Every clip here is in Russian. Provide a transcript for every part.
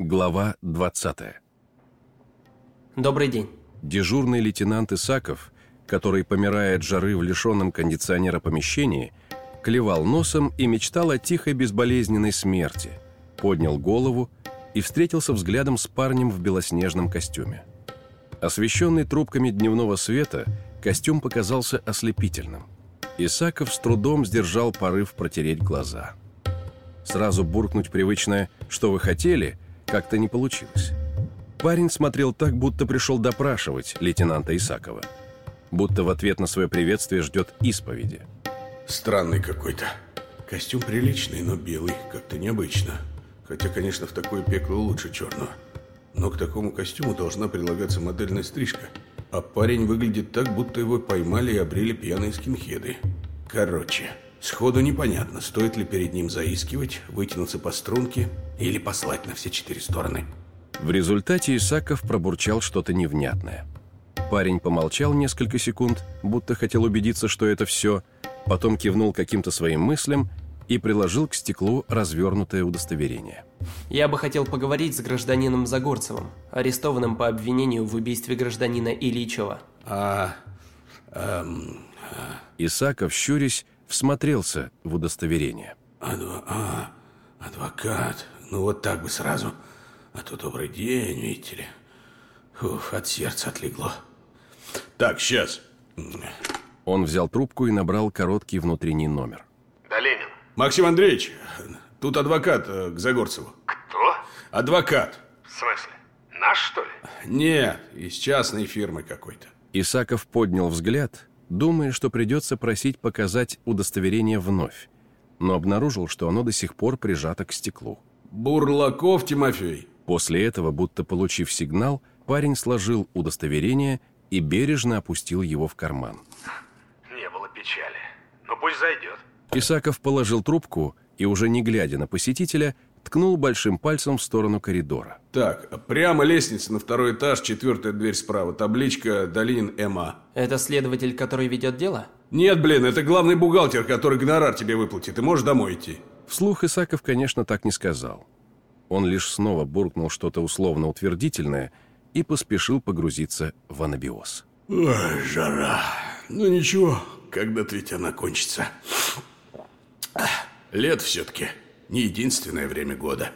Глава 20. Добрый день. Дежурный лейтенант Исаков, который, помирая от жары в лишенном кондиционера помещении, клевал носом и мечтал о тихой безболезненной смерти, поднял голову и встретился взглядом с парнем в белоснежном костюме. Освещенный трубками дневного света, костюм показался ослепительным. Исаков с трудом сдержал порыв протереть глаза. Сразу буркнуть привычное «что вы хотели» как-то не получилось. Парень смотрел так, будто пришел допрашивать лейтенанта Исакова. Будто в ответ на свое приветствие ждет исповеди. Странный какой-то. Костюм приличный, но белый. Как-то необычно. Хотя, конечно, в такое пекло лучше черного. Но к такому костюму должна прилагаться модельная стрижка. А парень выглядит так, будто его поймали и обрели пьяные скинхеды. Короче, сходу непонятно, стоит ли перед ним заискивать, вытянуться по струнке или послать на все четыре стороны. В результате Исаков пробурчал что-то невнятное. Парень помолчал несколько секунд, будто хотел убедиться, что это все, потом кивнул каким-то своим мыслям и приложил к стеклу развернутое удостоверение. Я бы хотел поговорить с гражданином Загорцевым, арестованным по обвинению в убийстве гражданина Ильичева. А... эм... Исаков, щурясь, всмотрелся в удостоверение. Адва... А, адвокат. Ну вот так бы сразу. А то добрый день, видите ли. Уф, от сердца отлегло. Так, сейчас. Он взял трубку и набрал короткий внутренний номер. Да, Ленин. Максим Андреевич, тут адвокат э, к Загорцеву. Кто? Адвокат. В смысле? Наш, что ли? Нет, из частной фирмы какой-то. Исаков поднял взгляд, думая, что придется просить показать удостоверение вновь, но обнаружил, что оно до сих пор прижато к стеклу. Бурлаков Тимофей. После этого, будто получив сигнал, парень сложил удостоверение и бережно опустил его в карман. Не было печали. Ну пусть зайдет. Исаков положил трубку и, уже не глядя на посетителя, ткнул большим пальцем в сторону коридора. Так, прямо лестница на второй этаж, четвертая дверь справа, табличка Долинин М.А. Это следователь, который ведет дело? Нет, блин, это главный бухгалтер, который гонорар тебе выплатит. Ты можешь домой идти. Вслух Исаков, конечно, так не сказал. Он лишь снова буркнул что-то условно утвердительное и поспешил погрузиться в анабиоз. Ой, жара. Ну ничего, когда-то ведь она кончится. Лет все-таки не единственное время года.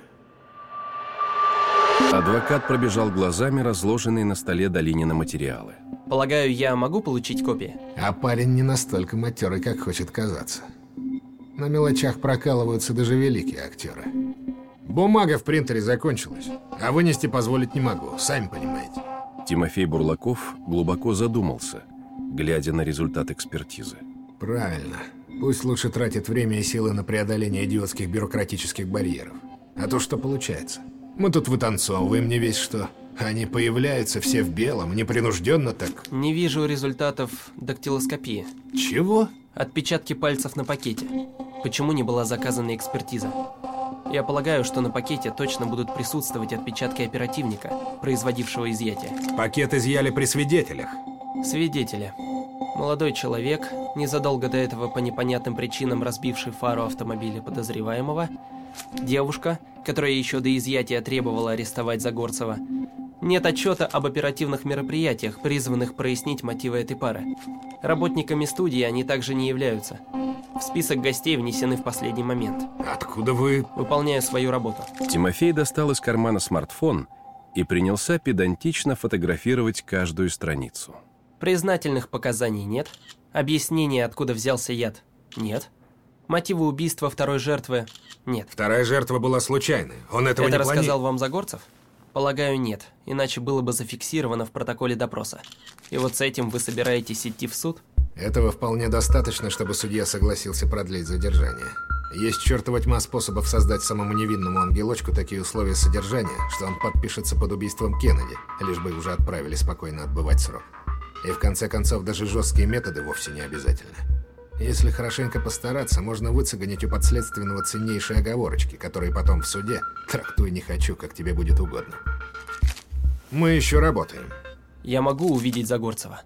Адвокат пробежал глазами разложенные на столе Долинина материалы. Полагаю, я могу получить копии? А парень не настолько матерый, как хочет казаться. На мелочах прокалываются даже великие актеры. Бумага в принтере закончилась, а вынести позволить не могу, сами понимаете. Тимофей Бурлаков глубоко задумался, глядя на результат экспертизы. Правильно. Пусть лучше тратит время и силы на преодоление идиотских бюрократических барьеров. А то что получается? Мы тут вытанцовываем не весь что. Они появляются все в белом, непринужденно так. Не вижу результатов дактилоскопии. Чего? Отпечатки пальцев на пакете. Почему не была заказана экспертиза? Я полагаю, что на пакете точно будут присутствовать отпечатки оперативника, производившего изъятие. Пакет изъяли при свидетелях. Свидетели. Молодой человек, незадолго до этого по непонятным причинам разбивший фару автомобиля подозреваемого, девушка, которая еще до изъятия требовала арестовать Загорцева, нет отчета об оперативных мероприятиях, призванных прояснить мотивы этой пары. Работниками студии они также не являются. В список гостей внесены в последний момент. Откуда вы... Выполняю свою работу. Тимофей достал из кармана смартфон и принялся педантично фотографировать каждую страницу. Признательных показаний нет. Объяснения, откуда взялся яд, нет. Мотивы убийства второй жертвы нет. Вторая жертва была случайной. Он этого Это не рассказал планировал. вам Загорцев? Полагаю, нет, иначе было бы зафиксировано в протоколе допроса. И вот с этим вы собираетесь идти в суд? Этого вполне достаточно, чтобы судья согласился продлить задержание. Есть чертова тьма способов создать самому невинному ангелочку такие условия содержания, что он подпишется под убийством Кеннеди, лишь бы уже отправили спокойно отбывать срок. И в конце концов, даже жесткие методы вовсе не обязательны. Если хорошенько постараться, можно выцегонить у подследственного ценнейшие оговорочки, которые потом в суде трактуй не хочу, как тебе будет угодно. Мы еще работаем. Я могу увидеть Загорцева?